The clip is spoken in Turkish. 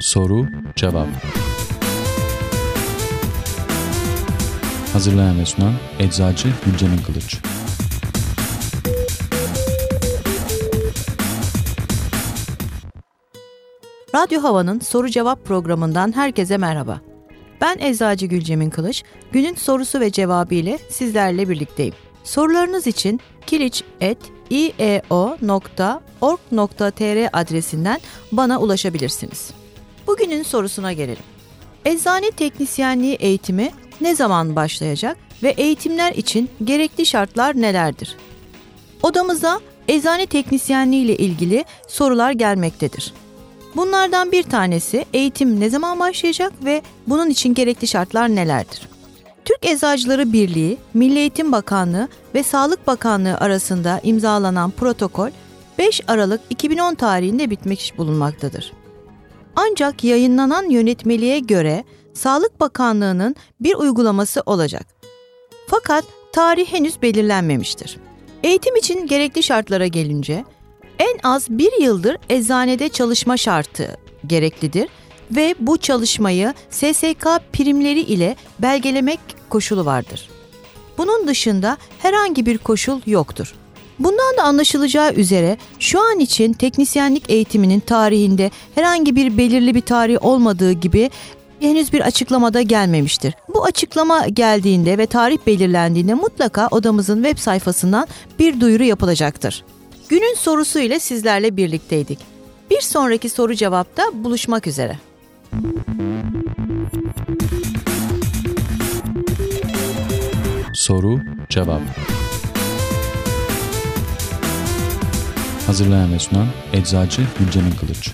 Soru Cevap Hazırlayan ve sunan Eczacı Gülcemin Kılıç Radyo Hava'nın soru cevap programından herkese merhaba. Ben Eczacı Gülcemin Kılıç, günün sorusu ve cevabı ile sizlerle birlikteyim. Sorularınız için kiliç.ieo.org.tr adresinden bana ulaşabilirsiniz. Bugünün sorusuna gelelim. Eczane teknisyenliği eğitimi ne zaman başlayacak ve eğitimler için gerekli şartlar nelerdir? Odamıza eczane teknisyenliği ile ilgili sorular gelmektedir. Bunlardan bir tanesi eğitim ne zaman başlayacak ve bunun için gerekli şartlar nelerdir? Türk Eczacıları Birliği, Milli Eğitim Bakanlığı ve Sağlık Bakanlığı arasında imzalanan protokol 5 Aralık 2010 tarihinde bitmiş bulunmaktadır. Ancak yayınlanan yönetmeliğe göre Sağlık Bakanlığı'nın bir uygulaması olacak. Fakat tarih henüz belirlenmemiştir. Eğitim için gerekli şartlara gelince en az bir yıldır eczanede çalışma şartı gereklidir ve bu çalışmayı SSK primleri ile belgelemek koşulu vardır. Bunun dışında herhangi bir koşul yoktur. Bundan da anlaşılacağı üzere şu an için teknisyenlik eğitiminin tarihinde herhangi bir belirli bir tarih olmadığı gibi henüz bir açıklamada gelmemiştir. Bu açıklama geldiğinde ve tarih belirlendiğinde mutlaka odamızın web sayfasından bir duyuru yapılacaktır. Günün sorusu ile sizlerle birlikteydik. Bir sonraki soru cevapta buluşmak üzere. Soru Cevap. Hazırlayan ve sunan Eczacı Gülcemin Kılıç